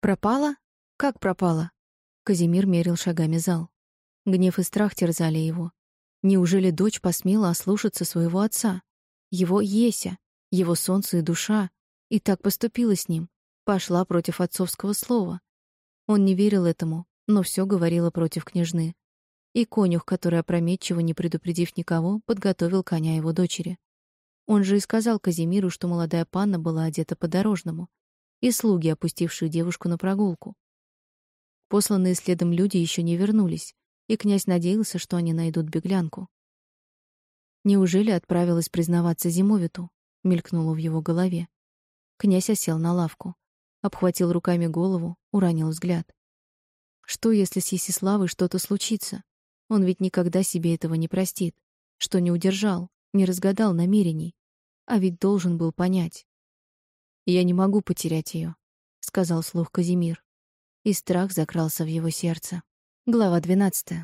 Пропала? Как пропала? Казимир мерил шагами зал. Гнев и страх терзали его. Неужели дочь посмела ослушаться своего отца? Его Еся, его солнце и душа, и так поступила с ним, пошла против отцовского слова. Он не верил этому, но все говорило против княжны. И конюх, который опрометчиво, не предупредив никого, подготовил коня его дочери. Он же и сказал Казимиру, что молодая панна была одета по-дорожному, и слуги, опустившие девушку на прогулку. Посланные следом люди еще не вернулись, и князь надеялся, что они найдут беглянку. Неужели отправилась признаваться Зимовиту? мелькнуло в его голове. Князь осел на лавку, обхватил руками голову, уронил взгляд. Что, если с Есиславой что-то случится? Он ведь никогда себе этого не простит, что не удержал, не разгадал намерений, а ведь должен был понять. «Я не могу потерять ее», — сказал слух Казимир. И страх закрался в его сердце. Глава 12.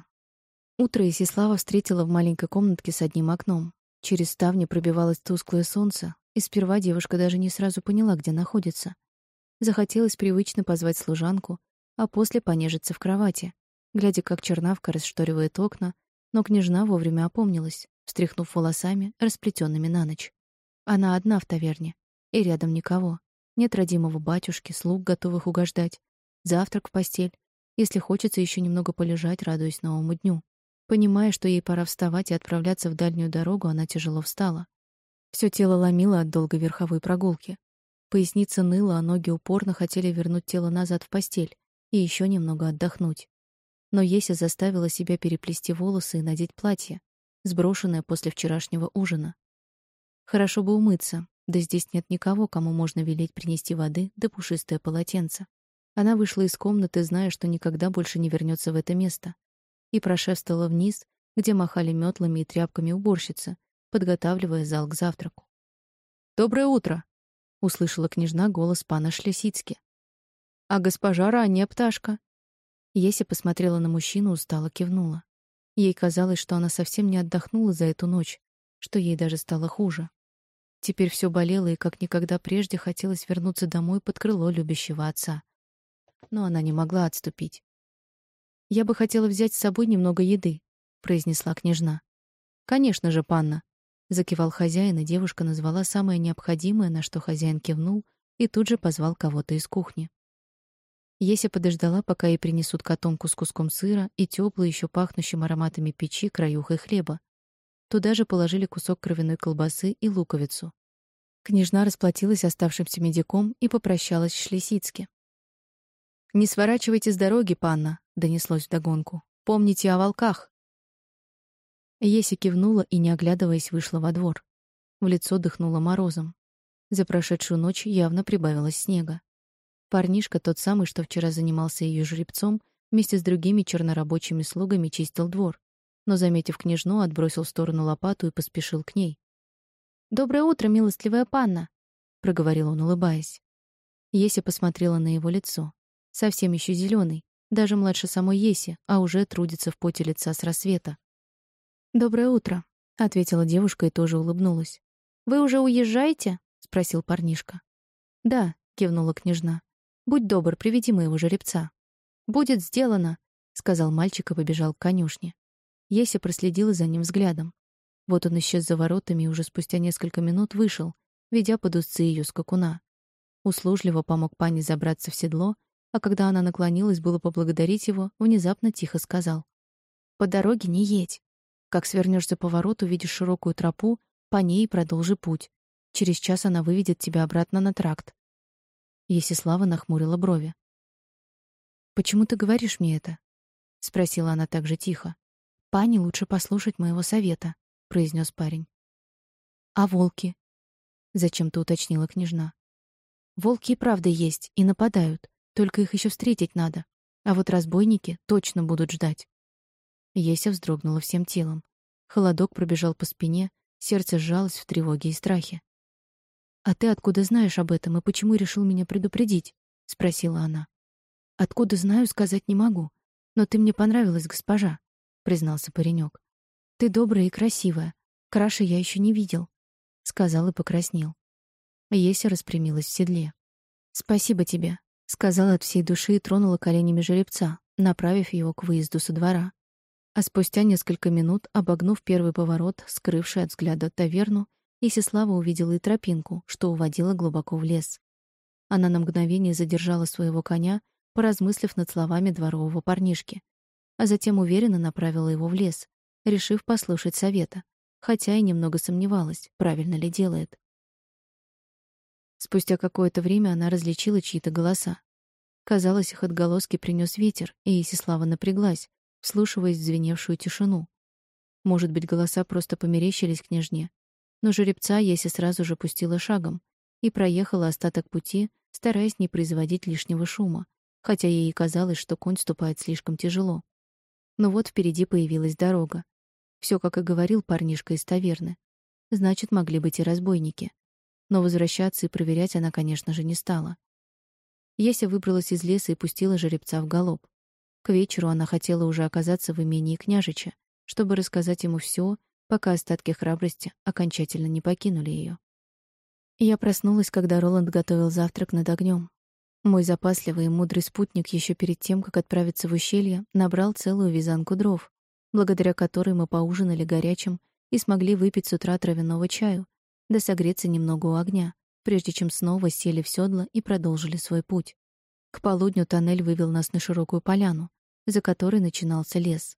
Утро Исислава встретила в маленькой комнатке с одним окном. Через ставни пробивалось тусклое солнце, и сперва девушка даже не сразу поняла, где находится. Захотелось привычно позвать служанку, а после понежиться в кровати, глядя, как чернавка расшторивает окна, но княжна вовремя опомнилась, встряхнув волосами, расплетенными на ночь. Она одна в таверне, и рядом никого. Нет родимого батюшки, слуг, готовых угождать, завтрак в постель, если хочется еще немного полежать, радуясь новому дню. Понимая, что ей пора вставать и отправляться в дальнюю дорогу, она тяжело встала. Все тело ломило от долгой верховой прогулки. Поясница ныла, а ноги упорно хотели вернуть тело назад в постель и еще немного отдохнуть. Но Еся заставила себя переплести волосы и надеть платье, сброшенное после вчерашнего ужина. Хорошо бы умыться, да здесь нет никого, кому можно велеть принести воды да пушистое полотенце. Она вышла из комнаты, зная, что никогда больше не вернется в это место, и прошествовала вниз, где махали метлами и тряпками уборщицы, подготавливая зал к завтраку. «Доброе утро!» — услышала княжна голос пана Шлясицки. «А госпожа ранняя пташка!» Еся посмотрела на мужчину, устало кивнула. Ей казалось, что она совсем не отдохнула за эту ночь, что ей даже стало хуже. Теперь все болело, и как никогда прежде хотелось вернуться домой под крыло любящего отца. Но она не могла отступить. «Я бы хотела взять с собой немного еды», — произнесла княжна. «Конечно же, панна», Закивал хозяин, и девушка назвала самое необходимое, на что хозяин кивнул, и тут же позвал кого-то из кухни. Еся подождала, пока ей принесут котомку с куском сыра и теплый, еще пахнущим ароматами печи, краюхой хлеба. Туда же положили кусок кровяной колбасы и луковицу. Княжна расплатилась оставшимся медиком и попрощалась с Шлесицки. «Не сворачивайте с дороги, панна», — донеслось вдогонку. «Помните о волках». Еся кивнула и, не оглядываясь, вышла во двор. В лицо дыхнуло морозом. За прошедшую ночь явно прибавилось снега. Парнишка, тот самый, что вчера занимался ее жеребцом, вместе с другими чернорабочими слугами чистил двор, но, заметив княжну, отбросил в сторону лопату и поспешил к ней. «Доброе утро, милостливая панна!» — проговорил он, улыбаясь. Еся посмотрела на его лицо. Совсем еще зеленый, даже младше самой Еси, а уже трудится в поте лица с рассвета. «Доброе утро», — ответила девушка и тоже улыбнулась. «Вы уже уезжаете?» — спросил парнишка. «Да», — кивнула княжна. «Будь добр, приведи моего жеребца». «Будет сделано», — сказал мальчик и побежал к конюшне. Еся проследила за ним взглядом. Вот он исчез за воротами и уже спустя несколько минут вышел, ведя под узцы ее скакуна. Услужливо помог пане забраться в седло, а когда она наклонилась было поблагодарить его, внезапно тихо сказал. «По дороге не едь. Как свернешь за поворот, увидишь широкую тропу, по ней продолжи путь. Через час она выведет тебя обратно на тракт. Есислава нахмурила брови. «Почему ты говоришь мне это?» — спросила она так же тихо. «Пани лучше послушать моего совета», — произнес парень. «А волки?» — зачем-то уточнила княжна. «Волки и правда есть, и нападают, только их еще встретить надо. А вот разбойники точно будут ждать». Еся вздрогнула всем телом. Холодок пробежал по спине, сердце сжалось в тревоге и страхе. «А ты откуда знаешь об этом и почему решил меня предупредить?» — спросила она. «Откуда знаю, сказать не могу. Но ты мне понравилась, госпожа», — признался паренек. «Ты добрая и красивая. Краше я еще не видел», — сказал и покраснел. Еся распрямилась в седле. «Спасибо тебе», — сказала от всей души и тронула коленями жеребца, направив его к выезду со двора. А спустя несколько минут, обогнув первый поворот, скрывший от взгляда таверну, Исислава увидела и тропинку, что уводила глубоко в лес. Она на мгновение задержала своего коня, поразмыслив над словами дворового парнишки, а затем уверенно направила его в лес, решив послушать совета, хотя и немного сомневалась, правильно ли делает. Спустя какое-то время она различила чьи-то голоса. Казалось, их отголоски принес ветер, и Исислава напряглась, вслушиваясь в звеневшую тишину. Может быть, голоса просто померещились княжне. Но жеребца Еся сразу же пустила шагом и проехала остаток пути, стараясь не производить лишнего шума, хотя ей казалось, что конь ступает слишком тяжело. Но вот впереди появилась дорога. Все, как и говорил парнишка из таверны. Значит, могли быть и разбойники но возвращаться и проверять она, конечно же, не стала. Еся выбралась из леса и пустила жеребца в галоп. К вечеру она хотела уже оказаться в имении княжича, чтобы рассказать ему все, пока остатки храбрости окончательно не покинули ее. Я проснулась, когда Роланд готовил завтрак над огнем. Мой запасливый и мудрый спутник еще перед тем, как отправиться в ущелье, набрал целую вязанку дров, благодаря которой мы поужинали горячим и смогли выпить с утра травяного чаю, да согреться немного у огня, прежде чем снова сели в седло и продолжили свой путь. К полудню тоннель вывел нас на широкую поляну, за которой начинался лес.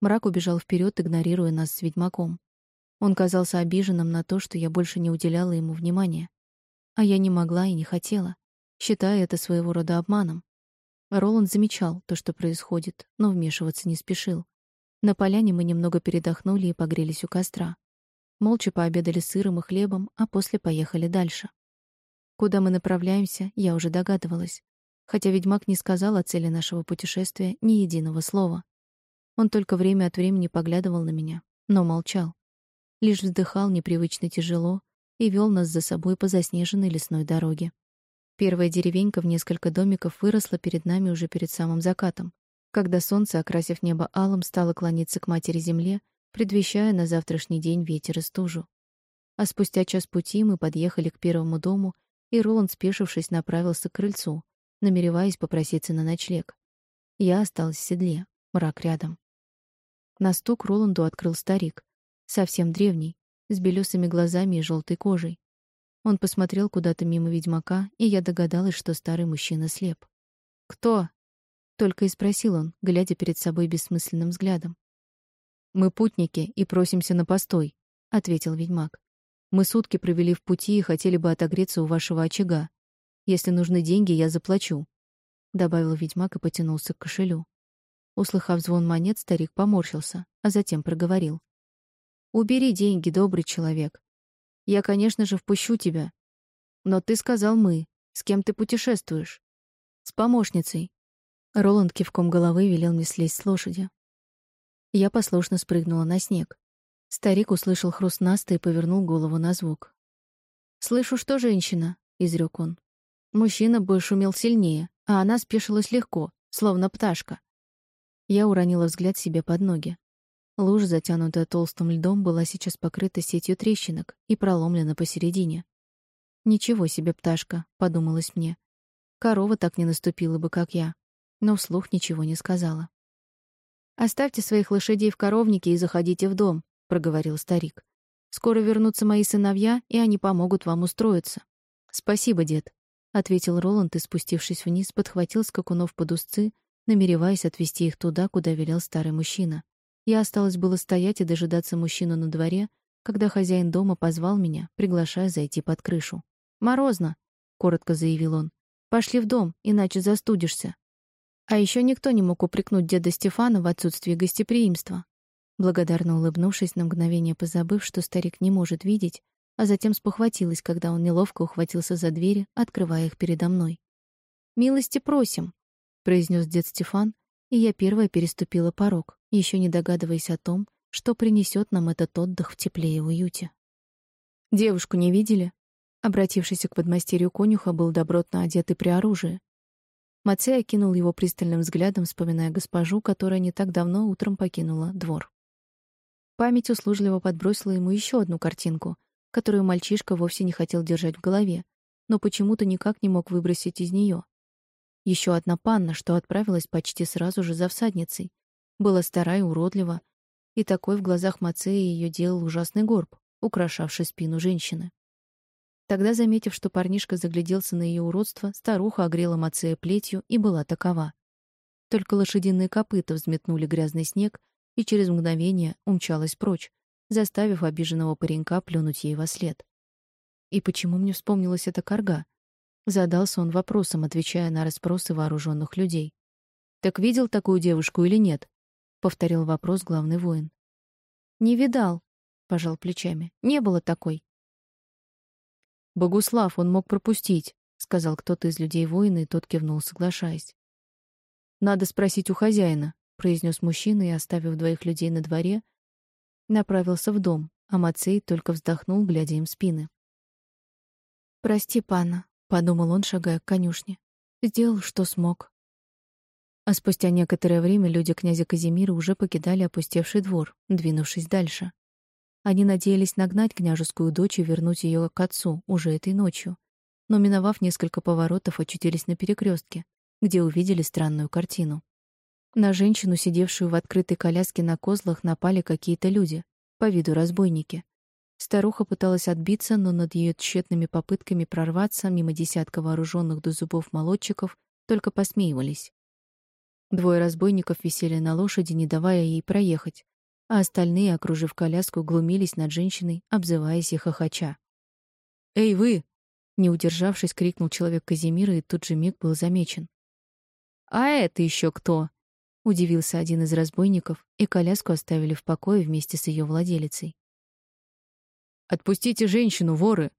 Мрак убежал вперед, игнорируя нас с ведьмаком. Он казался обиженным на то, что я больше не уделяла ему внимания. А я не могла и не хотела, считая это своего рода обманом. Роланд замечал то, что происходит, но вмешиваться не спешил. На поляне мы немного передохнули и погрелись у костра. Молча пообедали сыром и хлебом, а после поехали дальше. Куда мы направляемся, я уже догадывалась, хотя ведьмак не сказал о цели нашего путешествия ни единого слова. Он только время от времени поглядывал на меня, но молчал. Лишь вздыхал непривычно тяжело и вел нас за собой по заснеженной лесной дороге. Первая деревенька в несколько домиков выросла перед нами уже перед самым закатом, когда солнце, окрасив небо алым, стало клониться к матери земле, предвещая на завтрашний день ветер и стужу. А спустя час пути мы подъехали к первому дому, и Роланд, спешившись, направился к крыльцу, намереваясь попроситься на ночлег. Я осталась в седле, мрак рядом. На стук Роланду открыл старик, совсем древний, с белесыми глазами и желтой кожей. Он посмотрел куда-то мимо ведьмака, и я догадалась, что старый мужчина слеп. «Кто?» — только и спросил он, глядя перед собой бессмысленным взглядом. Мы путники и просимся на постой, ответил ведьмак. Мы сутки провели в пути и хотели бы отогреться у вашего очага. Если нужны деньги, я заплачу, добавил ведьмак и потянулся к кошелю. Услыхав звон монет, старик поморщился, а затем проговорил: "Убери деньги, добрый человек. Я, конечно же, впущу тебя. Но ты сказал мы. С кем ты путешествуешь? С помощницей. Роланд кивком головы велел мне слезть с лошади. Я послушно спрыгнула на снег. Старик услышал хруст наста и повернул голову на звук. «Слышу, что женщина», — изрек он. Мужчина бы шумел сильнее, а она спешилась легко, словно пташка. Я уронила взгляд себе под ноги. Лужа, затянутая толстым льдом, была сейчас покрыта сетью трещинок и проломлена посередине. «Ничего себе пташка», — подумалось мне. Корова так не наступила бы, как я, но вслух ничего не сказала. Оставьте своих лошадей в коровнике и заходите в дом, проговорил старик. Скоро вернутся мои сыновья, и они помогут вам устроиться. Спасибо, дед, ответил Роланд и, спустившись вниз, подхватил скакунов под узцы, намереваясь отвезти их туда, куда велел старый мужчина. Я осталась было стоять и дожидаться мужчину на дворе, когда хозяин дома позвал меня, приглашая зайти под крышу. «Морозно», — коротко заявил он. «Пошли в дом, иначе застудишься». А еще никто не мог упрекнуть деда Стефана в отсутствии гостеприимства. Благодарно улыбнувшись на мгновение, позабыв, что старик не может видеть, а затем спохватилась, когда он неловко ухватился за двери, открывая их передо мной. «Милости просим», — произнес дед Стефан, и я первая переступила порог, еще не догадываясь о том, что принесет нам этот отдых в тепле и уюте. «Девушку не видели?» Обратившийся к подмастерью конюха был добротно одет и при оружии, Мацей окинул его пристальным взглядом, вспоминая госпожу, которая не так давно утром покинула двор. Память услужливо подбросила ему еще одну картинку, которую мальчишка вовсе не хотел держать в голове, но почему-то никак не мог выбросить из нее. Еще одна панна, что отправилась почти сразу же за всадницей. Была старая и уродлива, и такой в глазах Мацея ее делал ужасный горб, украшавший спину женщины. Тогда, заметив, что парнишка загляделся на ее уродство, старуха огрела Мацея плетью и была такова. Только лошадиные копыта взметнули грязный снег, и через мгновение умчалась прочь, заставив обиженного паренька плюнуть ей во след. И почему мне вспомнилась эта карга? Задался он вопросом, отвечая на расспросы вооруженных людей. «Так видел такую девушку или нет?» — повторил вопрос главный воин. «Не видал», — пожал плечами. «Не было такой». «Богуслав, он мог пропустить», — сказал кто-то из людей воина, и тот кивнул, соглашаясь. «Надо спросить у хозяина», — произнес мужчина и, оставив двоих людей на дворе, направился в дом, а Мацей только вздохнул, глядя им в спины. «Прости, пана», подумал он, шагая к конюшне. Сделал, что смог. А спустя некоторое время люди князя Казимира уже покидали опустевший двор, двинувшись дальше. Они надеялись нагнать княжескую дочь и вернуть ее к отцу уже этой ночью. Но миновав несколько поворотов, очутились на перекрестке, где увидели странную картину. На женщину, сидевшую в открытой коляске на козлах, напали какие-то люди, по виду разбойники. Старуха пыталась отбиться, но над ее тщетными попытками прорваться мимо десятка вооруженных до зубов молодчиков только посмеивались. Двое разбойников висели на лошади, не давая ей проехать, а остальные, окружив коляску, глумились над женщиной, обзываясь и хохоча. «Эй, вы!» — не удержавшись, крикнул человек Казимира, и тут же миг был замечен. «А это еще кто?» — удивился один из разбойников, и коляску оставили в покое вместе с ее владелицей. Отпустите женщину, воры!»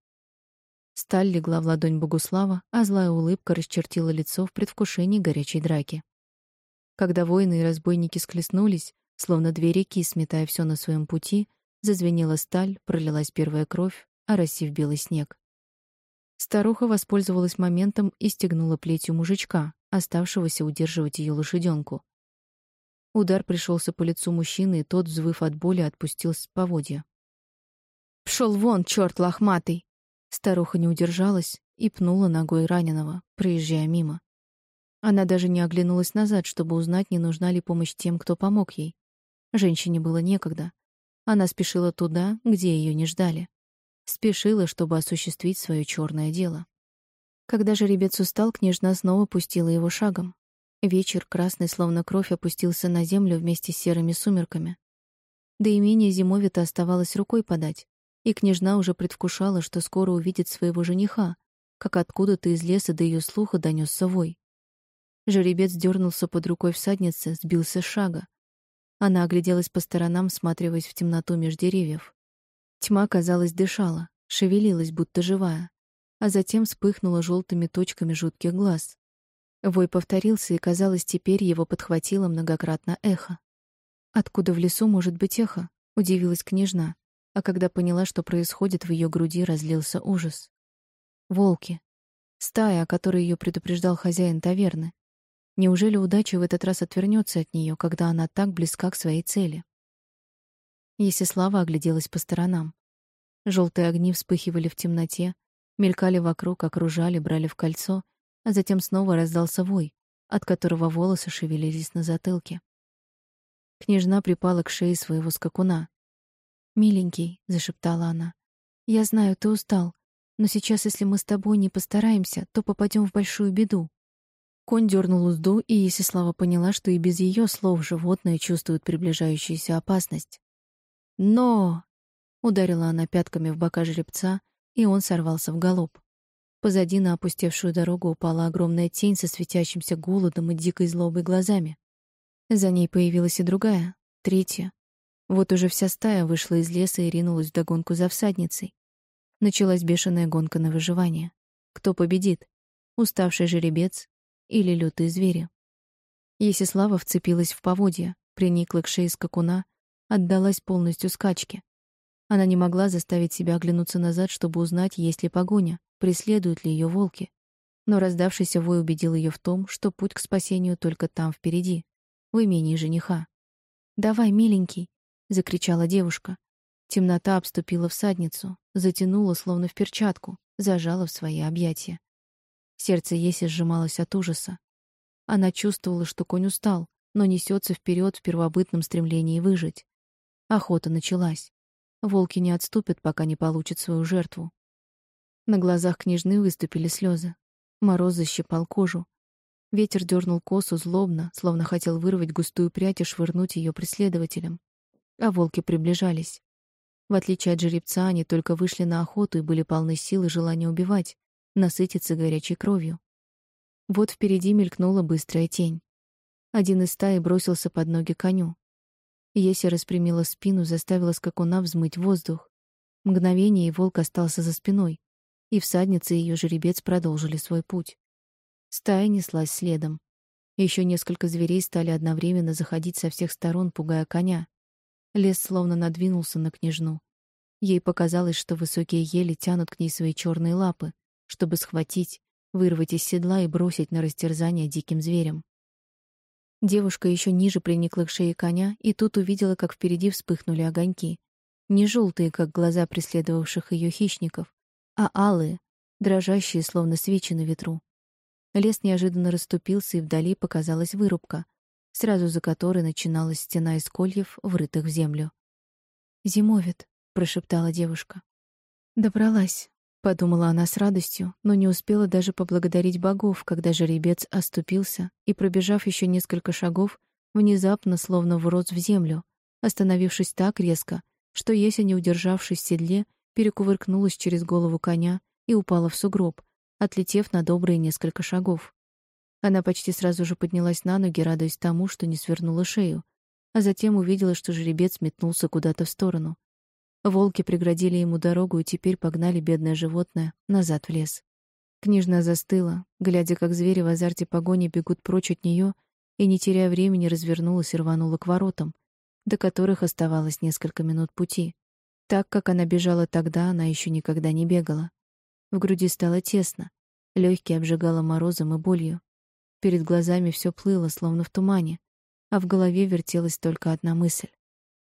Сталь легла в ладонь Богуслава, а злая улыбка расчертила лицо в предвкушении горячей драки. Когда воины и разбойники склеснулись, словно две реки, сметая все на своем пути, зазвенела сталь, пролилась первая кровь, оросив белый снег. Старуха воспользовалась моментом и стегнула плетью мужичка, оставшегося удерживать ее лошаденку. Удар пришелся по лицу мужчины, и тот, взвыв от боли, отпустил с поводья. Пшел вон, черт лохматый!» Старуха не удержалась и пнула ногой раненого, проезжая мимо. Она даже не оглянулась назад, чтобы узнать, не нужна ли помощь тем, кто помог ей. Женщине было некогда. Она спешила туда, где ее не ждали. Спешила, чтобы осуществить свое черное дело. Когда жеребец устал, княжна снова пустила его шагом. Вечер, красный словно кровь, опустился на землю вместе с серыми сумерками. Да и менее зимовито оставалось рукой подать и княжна уже предвкушала, что скоро увидит своего жениха, как откуда-то из леса до ее слуха донесся вой. Жеребец дернулся под рукой всадницы, сбился с шага. Она огляделась по сторонам, всматриваясь в темноту меж деревьев. Тьма, казалось, дышала, шевелилась, будто живая, а затем вспыхнула желтыми точками жутких глаз. Вой повторился, и, казалось, теперь его подхватило многократно эхо. «Откуда в лесу может быть эхо?» — удивилась княжна а когда поняла, что происходит, в ее груди разлился ужас. Волки. Стая, о которой ее предупреждал хозяин таверны. Неужели удача в этот раз отвернется от нее, когда она так близка к своей цели? Есислава огляделась по сторонам. Желтые огни вспыхивали в темноте, мелькали вокруг, окружали, брали в кольцо, а затем снова раздался вой, от которого волосы шевелились на затылке. Княжна припала к шее своего скакуна. «Миленький», — зашептала она, — «я знаю, ты устал, но сейчас, если мы с тобой не постараемся, то попадем в большую беду». Конь дернул узду, и Есислава поняла, что и без ее слов животное чувствует приближающуюся опасность. «Но!» — ударила она пятками в бока жеребца, и он сорвался в галоп. Позади на опустевшую дорогу упала огромная тень со светящимся голодом и дикой злобой глазами. За ней появилась и другая, третья, вот уже вся стая вышла из леса и ринулась в догонку за всадницей. Началась бешеная гонка на выживание. Кто победит? Уставший жеребец или лютые звери? Есислава вцепилась в поводья, приникла к шее скакуна, отдалась полностью скачке. Она не могла заставить себя оглянуться назад, чтобы узнать, есть ли погоня, преследуют ли ее волки. Но раздавшийся вой убедил ее в том, что путь к спасению только там впереди, в имении жениха. «Давай, миленький, закричала девушка. Темнота обступила всадницу, затянула словно в перчатку, зажала в свои объятия. Сердце Еси сжималось от ужаса. Она чувствовала, что конь устал, но несется вперед в первобытном стремлении выжить. Охота началась. Волки не отступят, пока не получат свою жертву. На глазах княжны выступили слезы. Мороз защипал кожу. Ветер дернул косу злобно, словно хотел вырвать густую прядь и швырнуть ее преследователям. А волки приближались. В отличие от жеребца, они только вышли на охоту и были полны сил и желания убивать, насытиться горячей кровью. Вот впереди мелькнула быстрая тень. Один из стаи бросился под ноги коню. Еся распрямила спину, заставила скакуна взмыть воздух. Мгновение, и волк остался за спиной, и всадница и ее жеребец продолжили свой путь. Стая неслась следом. Еще несколько зверей стали одновременно заходить со всех сторон, пугая коня. Лес словно надвинулся на княжну. Ей показалось, что высокие ели тянут к ней свои черные лапы, чтобы схватить, вырвать из седла и бросить на растерзание диким зверям. Девушка еще ниже приникла к шее коня и тут увидела, как впереди вспыхнули огоньки. Не желтые, как глаза преследовавших ее хищников, а алые, дрожащие, словно свечи на ветру. Лес неожиданно расступился, и вдали показалась вырубка, сразу за которой начиналась стена из кольев, врытых в землю. «Зимовит», — прошептала девушка. «Добралась», Подумала она с радостью, но не успела даже поблагодарить богов, когда жеребец оступился и, пробежав еще несколько шагов, внезапно словно врос в землю, остановившись так резко, что Еся, не удержавшись в седле, перекувыркнулась через голову коня и упала в сугроб, отлетев на добрые несколько шагов. Она почти сразу же поднялась на ноги, радуясь тому, что не свернула шею, а затем увидела, что жеребец метнулся куда-то в сторону. Волки преградили ему дорогу и теперь погнали бедное животное назад в лес. Княжна застыла, глядя, как звери в азарте погони бегут прочь от нее, и, не теряя времени, развернулась и рванула к воротам, до которых оставалось несколько минут пути. Так, как она бежала тогда, она еще никогда не бегала. В груди стало тесно, легкие обжигало морозом и болью. Перед глазами все плыло, словно в тумане, а в голове вертелась только одна мысль.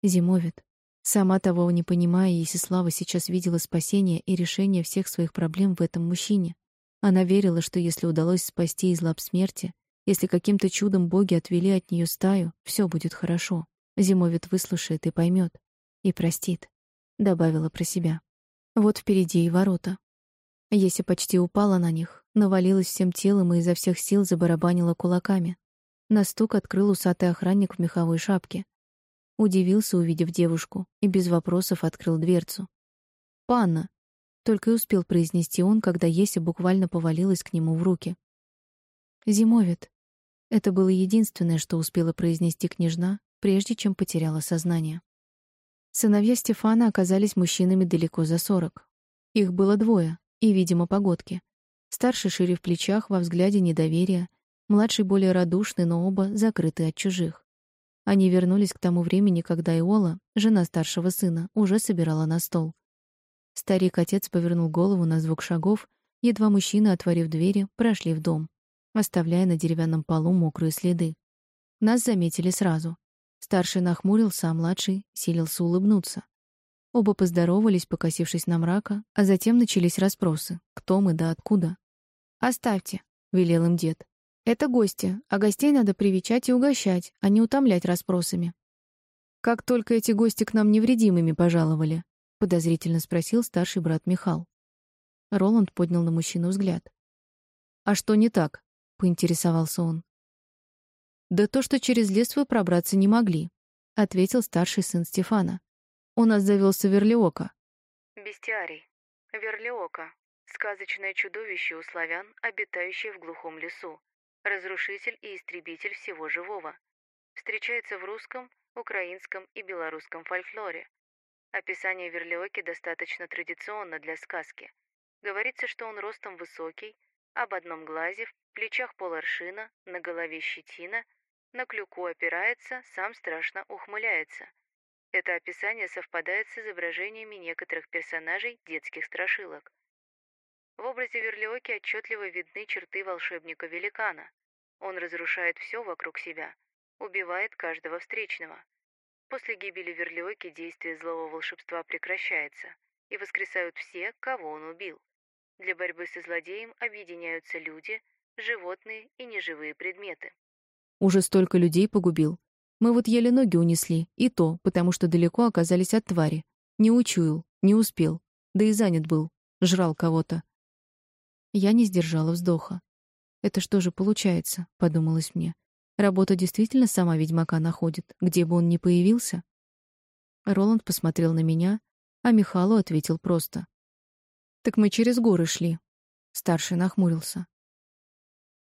Зимовит. Сама того не понимая, Есислава сейчас видела спасение и решение всех своих проблем в этом мужчине. Она верила, что если удалось спасти из лап смерти, если каким-то чудом боги отвели от нее стаю, все будет хорошо. Зимовит выслушает и поймет, и простит, добавила про себя. Вот впереди и ворота. Еся почти упала на них, навалилась всем телом и изо всех сил забарабанила кулаками. На стук открыл усатый охранник в меховой шапке. Удивился, увидев девушку, и без вопросов открыл дверцу. «Панна!» — только и успел произнести он, когда Еся буквально повалилась к нему в руки. «Зимовит!» — это было единственное, что успела произнести княжна, прежде чем потеряла сознание. Сыновья Стефана оказались мужчинами далеко за сорок. Их было двое, и, видимо, погодки. Старший шире в плечах, во взгляде недоверия, младший более радушный, но оба закрыты от чужих. Они вернулись к тому времени, когда Иола, жена старшего сына, уже собирала на стол. Старик-отец повернул голову на звук шагов, едва мужчины, отворив двери, прошли в дом, оставляя на деревянном полу мокрые следы. Нас заметили сразу. Старший нахмурился, а младший силился улыбнуться. Оба поздоровались, покосившись на мрака, а затем начались расспросы: кто мы да откуда. "Оставьте", велел им дед. Это гости, а гостей надо привечать и угощать, а не утомлять расспросами. Как только эти гости к нам невредимыми пожаловали, подозрительно спросил старший брат Михал. Роланд поднял на мужчину взгляд. А что не так? поинтересовался он. Да то, что через лес вы пробраться не могли, ответил старший сын Стефана. У нас завелся верлиока. Бестиарий. Верлиока. Сказочное чудовище у славян, обитающее в глухом лесу разрушитель и истребитель всего живого. Встречается в русском, украинском и белорусском фольклоре. Описание Верлиоки достаточно традиционно для сказки. Говорится, что он ростом высокий, об одном глазе, в плечах поларшина, на голове щетина, на клюку опирается, сам страшно ухмыляется. Это описание совпадает с изображениями некоторых персонажей детских страшилок. В образе Верлиоки отчетливо видны черты волшебника-великана. Он разрушает все вокруг себя, убивает каждого встречного. После гибели Верлиоки действие злого волшебства прекращается, и воскресают все, кого он убил. Для борьбы со злодеем объединяются люди, животные и неживые предметы. Уже столько людей погубил. Мы вот еле ноги унесли, и то, потому что далеко оказались от твари. Не учуял, не успел, да и занят был, жрал кого-то. Я не сдержала вздоха. Это что же получается, подумалось мне. Работа действительно сама ведьмака находит, где бы он ни появился. Роланд посмотрел на меня, а Михалу ответил просто: "Так мы через горы шли". Старший нахмурился.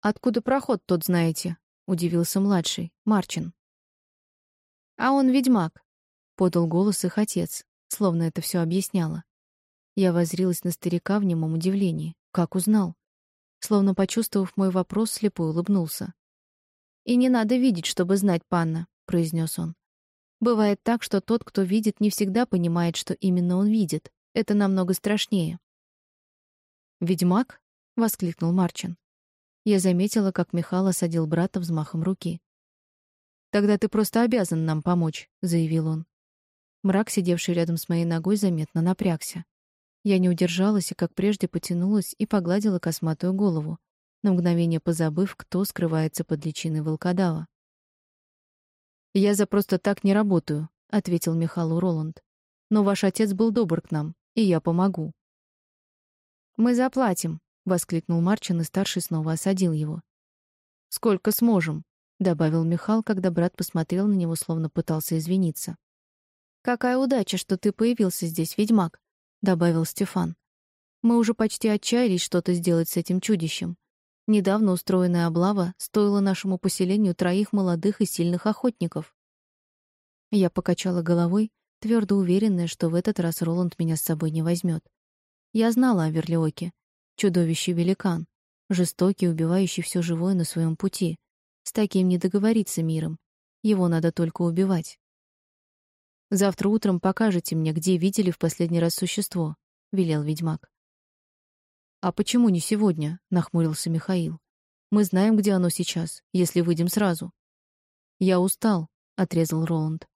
Откуда проход тот знаете? удивился младший, Марчин. А он ведьмак, подал голос их отец, словно это все объясняло. Я воззрилась на старика в немом удивлении. Как узнал? Словно почувствовав мой вопрос, слепо улыбнулся. «И не надо видеть, чтобы знать, панна», — произнес он. «Бывает так, что тот, кто видит, не всегда понимает, что именно он видит. Это намного страшнее». «Ведьмак?» — воскликнул Марчин. Я заметила, как Михаил осадил брата взмахом руки. «Тогда ты просто обязан нам помочь», — заявил он. Мрак, сидевший рядом с моей ногой, заметно напрягся. Я не удержалась и, как прежде, потянулась и погладила косматую голову, на мгновение позабыв, кто скрывается под личиной волкодава. «Я за просто так не работаю», — ответил Михаил Роланд. «Но ваш отец был добр к нам, и я помогу». «Мы заплатим», — воскликнул Марчин, и старший снова осадил его. «Сколько сможем», — добавил Михаил, когда брат посмотрел на него, словно пытался извиниться. «Какая удача, что ты появился здесь, ведьмак», добавил Стефан. Мы уже почти отчаялись что-то сделать с этим чудищем. Недавно устроенная облава стоила нашему поселению троих молодых и сильных охотников. Я покачала головой, твердо уверенная, что в этот раз Роланд меня с собой не возьмет. Я знала о Верлиоке. Чудовище-великан, жестокий, убивающий все живое на своем пути. С таким не договориться миром. Его надо только убивать. Завтра утром покажете мне, где видели в последний раз существо, велел ведьмак. А почему не сегодня? нахмурился Михаил. Мы знаем, где оно сейчас, если выйдем сразу. Я устал, отрезал Роланд.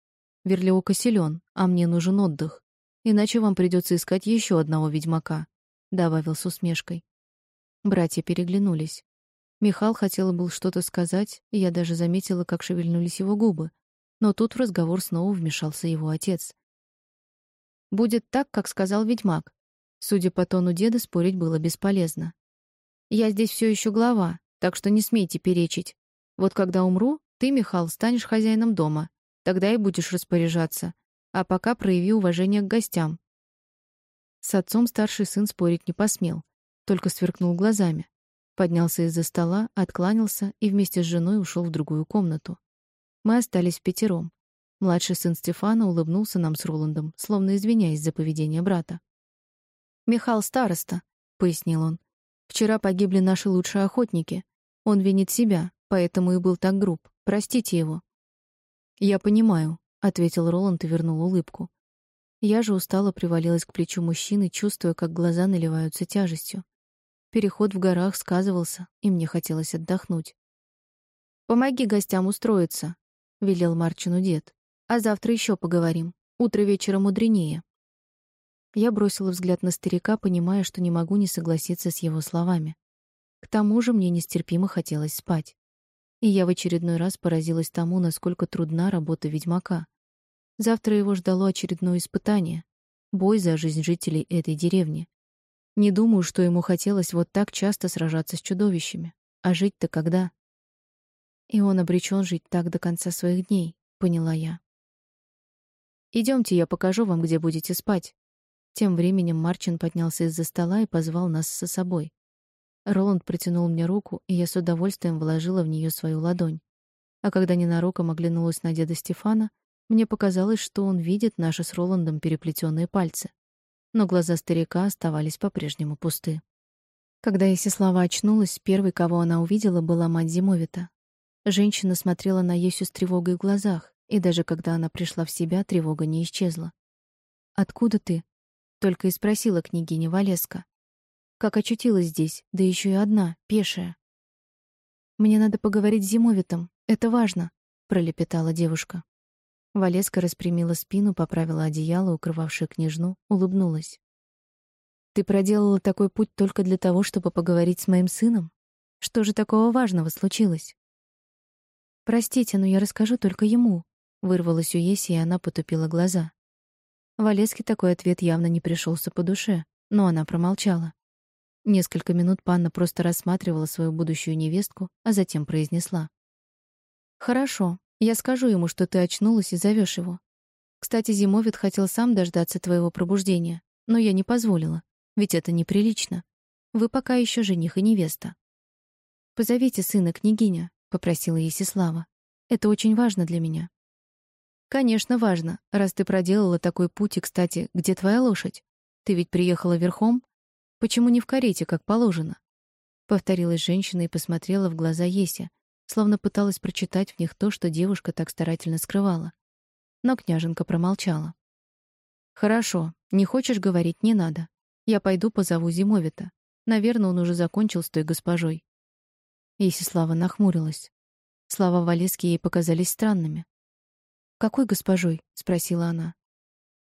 Верлиока силен, а мне нужен отдых. Иначе вам придется искать еще одного ведьмака, добавил с усмешкой. Братья переглянулись. Михаил хотел был что-то сказать, и я даже заметила, как шевельнулись его губы, но тут в разговор снова вмешался его отец. Будет так, как сказал ведьмак. Судя по тону деда, спорить было бесполезно. Я здесь все еще глава, так что не смейте перечить. Вот когда умру, ты, Михаил, станешь хозяином дома. Тогда и будешь распоряжаться. А пока прояви уважение к гостям. С отцом старший сын спорить не посмел, только сверкнул глазами. Поднялся из-за стола, откланялся и вместе с женой ушел в другую комнату. Мы остались пятером. Младший сын Стефана улыбнулся нам с Роландом, словно извиняясь за поведение брата. «Михал староста», — пояснил он. «Вчера погибли наши лучшие охотники. Он винит себя, поэтому и был так груб. Простите его». «Я понимаю», — ответил Роланд и вернул улыбку. Я же устало привалилась к плечу мужчины, чувствуя, как глаза наливаются тяжестью. Переход в горах сказывался, и мне хотелось отдохнуть. «Помоги гостям устроиться», велел Марчину дед. А завтра еще поговорим. Утро вечера мудренее. Я бросила взгляд на старика, понимая, что не могу не согласиться с его словами. К тому же мне нестерпимо хотелось спать. И я в очередной раз поразилась тому, насколько трудна работа ведьмака. Завтра его ждало очередное испытание бой за жизнь жителей этой деревни. Не думаю, что ему хотелось вот так часто сражаться с чудовищами. А жить-то когда? И он обречен жить так до конца своих дней, поняла я. Идемте, я покажу вам, где будете спать. Тем временем Марчин поднялся из-за стола и позвал нас со собой. Роланд протянул мне руку, и я с удовольствием вложила в нее свою ладонь. А когда ненароком оглянулась на деда Стефана, мне показалось, что он видит наши с Роландом переплетенные пальцы. Но глаза старика оставались по-прежнему пусты. Когда Исислава очнулась, первой, кого она увидела, была мать Зимовита. Женщина смотрела на Есю с тревогой в глазах, и даже когда она пришла в себя, тревога не исчезла. «Откуда ты?» — только и спросила княгиня Валеска. «Как очутилась здесь, да еще и одна, пешая?» «Мне надо поговорить с Зимовитом, это важно», — пролепетала девушка. Валеска распрямила спину, поправила одеяло, укрывавшее княжну, улыбнулась. «Ты проделала такой путь только для того, чтобы поговорить с моим сыном? Что же такого важного случилось? Простите, но я расскажу только ему, вырвалось у Еси, и она потупила глаза. Валеске такой ответ явно не пришелся по душе, но она промолчала. Несколько минут панна просто рассматривала свою будущую невестку, а затем произнесла: Хорошо, я скажу ему, что ты очнулась и зовешь его. Кстати, Зимовит хотел сам дождаться твоего пробуждения, но я не позволила, ведь это неприлично. Вы пока еще жених и невеста. Позовите сына, княгиня, попросила Есислава. Это очень важно для меня. Конечно, важно, раз ты проделала такой путь, и, кстати, где твоя лошадь? Ты ведь приехала верхом? Почему не в карете, как положено? Повторилась женщина и посмотрела в глаза Есе, словно пыталась прочитать в них то, что девушка так старательно скрывала. Но княженка промолчала. Хорошо, не хочешь говорить, не надо. Я пойду позову Зимовита. Наверное, он уже закончил с той госпожой. Есислава нахмурилась. Слова Валески ей показались странными. «Какой госпожой?» — спросила она.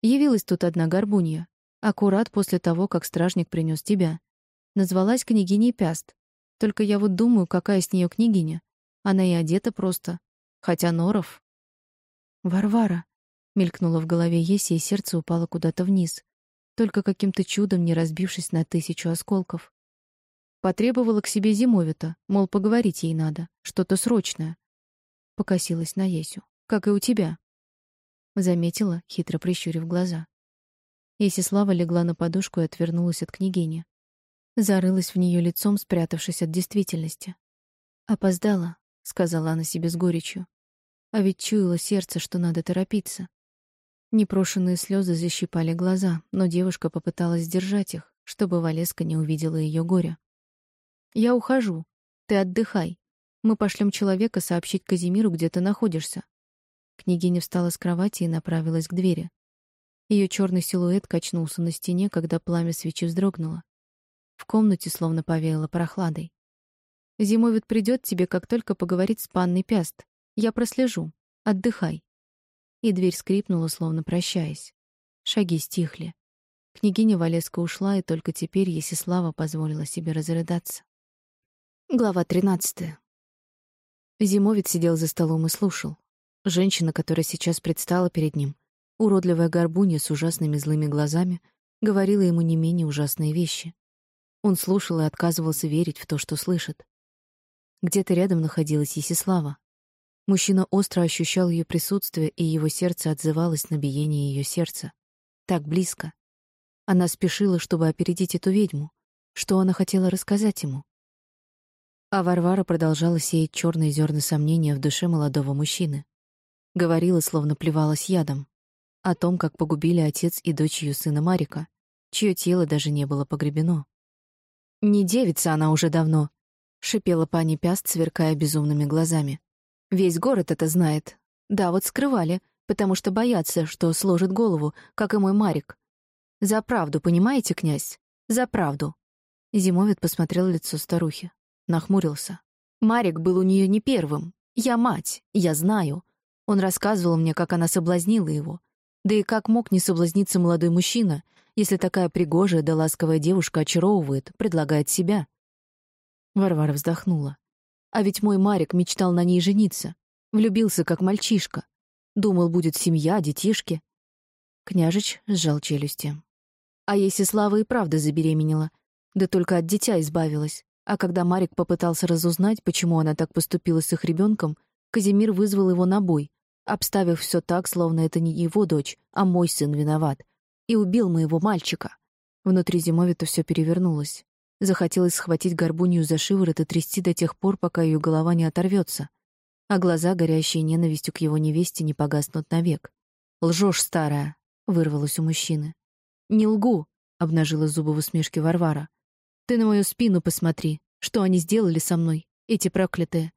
«Явилась тут одна горбунья, аккурат после того, как стражник принес тебя. Назвалась княгиней Пяст. Только я вот думаю, какая с нее княгиня. Она и одета просто. Хотя Норов...» «Варвара!» — мелькнуло в голове Еси, и сердце упало куда-то вниз, только каким-то чудом не разбившись на тысячу осколков. Потребовала к себе Зимовита, мол, поговорить ей надо, что-то срочное. Покосилась на Есю. Как и у тебя. Заметила, хитро прищурив глаза. Есислава легла на подушку и отвернулась от княгини. Зарылась в нее лицом, спрятавшись от действительности. «Опоздала», — сказала она себе с горечью. А ведь чуяло сердце, что надо торопиться. Непрошенные слезы защипали глаза, но девушка попыталась сдержать их, чтобы Валеска не увидела ее горя. Я ухожу. Ты отдыхай. Мы пошлем человека сообщить Казимиру, где ты находишься. Княгиня встала с кровати и направилась к двери. Ее черный силуэт качнулся на стене, когда пламя свечи вздрогнуло. В комнате словно повеяло прохладой. Зимовит придет тебе, как только поговорит с панной Пяст. Я прослежу. Отдыхай. И дверь скрипнула, словно прощаясь. Шаги стихли. Княгиня Валеска ушла, и только теперь Есислава позволила себе разрыдаться. Глава 13. Зимовец сидел за столом и слушал. Женщина, которая сейчас предстала перед ним, уродливая горбунья с ужасными злыми глазами, говорила ему не менее ужасные вещи. Он слушал и отказывался верить в то, что слышит. Где-то рядом находилась Есислава. Мужчина остро ощущал ее присутствие, и его сердце отзывалось на биение ее сердца. Так близко. Она спешила, чтобы опередить эту ведьму. Что она хотела рассказать ему? А Варвара продолжала сеять черные зерна сомнения в душе молодого мужчины. Говорила, словно плевалась ядом. О том, как погубили отец и дочь ее сына Марика, чье тело даже не было погребено. «Не девица она уже давно», — шипела пани Пяст, сверкая безумными глазами. «Весь город это знает. Да, вот скрывали, потому что боятся, что сложит голову, как и мой Марик. За правду, понимаете, князь? За правду». Зимовит посмотрел лицо старухи. Нахмурился. Марик был у нее не первым. Я мать, я знаю. Он рассказывал мне, как она соблазнила его. Да и как мог не соблазниться молодой мужчина, если такая пригожая да ласковая девушка очаровывает, предлагает себя? Варвара вздохнула. А ведь мой Марик мечтал на ней жениться. Влюбился, как мальчишка. Думал, будет семья, детишки. Княжич сжал челюсти. А если Слава и правда забеременела, да только от дитя избавилась. А когда Марик попытался разузнать, почему она так поступила с их ребенком, Казимир вызвал его на бой, обставив все так, словно это не его дочь, а мой сын виноват, и убил моего мальчика. Внутри Зимовита все перевернулось. Захотелось схватить горбунью за шиворот и трясти до тех пор, пока ее голова не оторвется, а глаза, горящие ненавистью к его невесте, не погаснут навек. «Лжешь, старая!» — вырвалось у мужчины. «Не лгу!» — обнажила зубы в усмешке Варвара. Ты на мою спину посмотри. Что они сделали со мной, эти проклятые?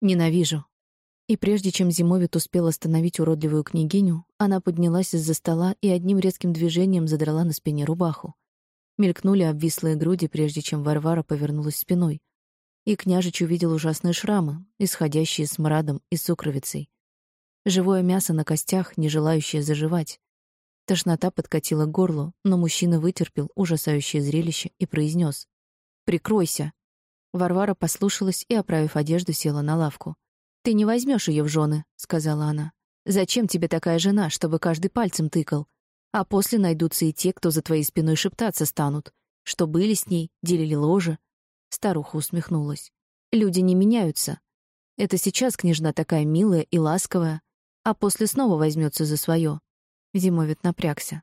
Ненавижу. И прежде чем Зимовит успел остановить уродливую княгиню, она поднялась из-за стола и одним резким движением задрала на спине рубаху. Мелькнули обвислые груди, прежде чем Варвара повернулась спиной. И княжич увидел ужасные шрамы, исходящие с мрадом и сукровицей. Живое мясо на костях, не желающее заживать. Тошнота подкатила к горлу, но мужчина вытерпел ужасающее зрелище и произнес: "Прикройся". Варвара послушалась и, оправив одежду, села на лавку. «Ты не возьмешь ее в жены», — сказала она. «Зачем тебе такая жена, чтобы каждый пальцем тыкал? А после найдутся и те, кто за твоей спиной шептаться станут, что были с ней, делили ложе». Старуха усмехнулась. «Люди не меняются. Это сейчас княжна такая милая и ласковая, а после снова возьмется за свое. Зимовит напрягся.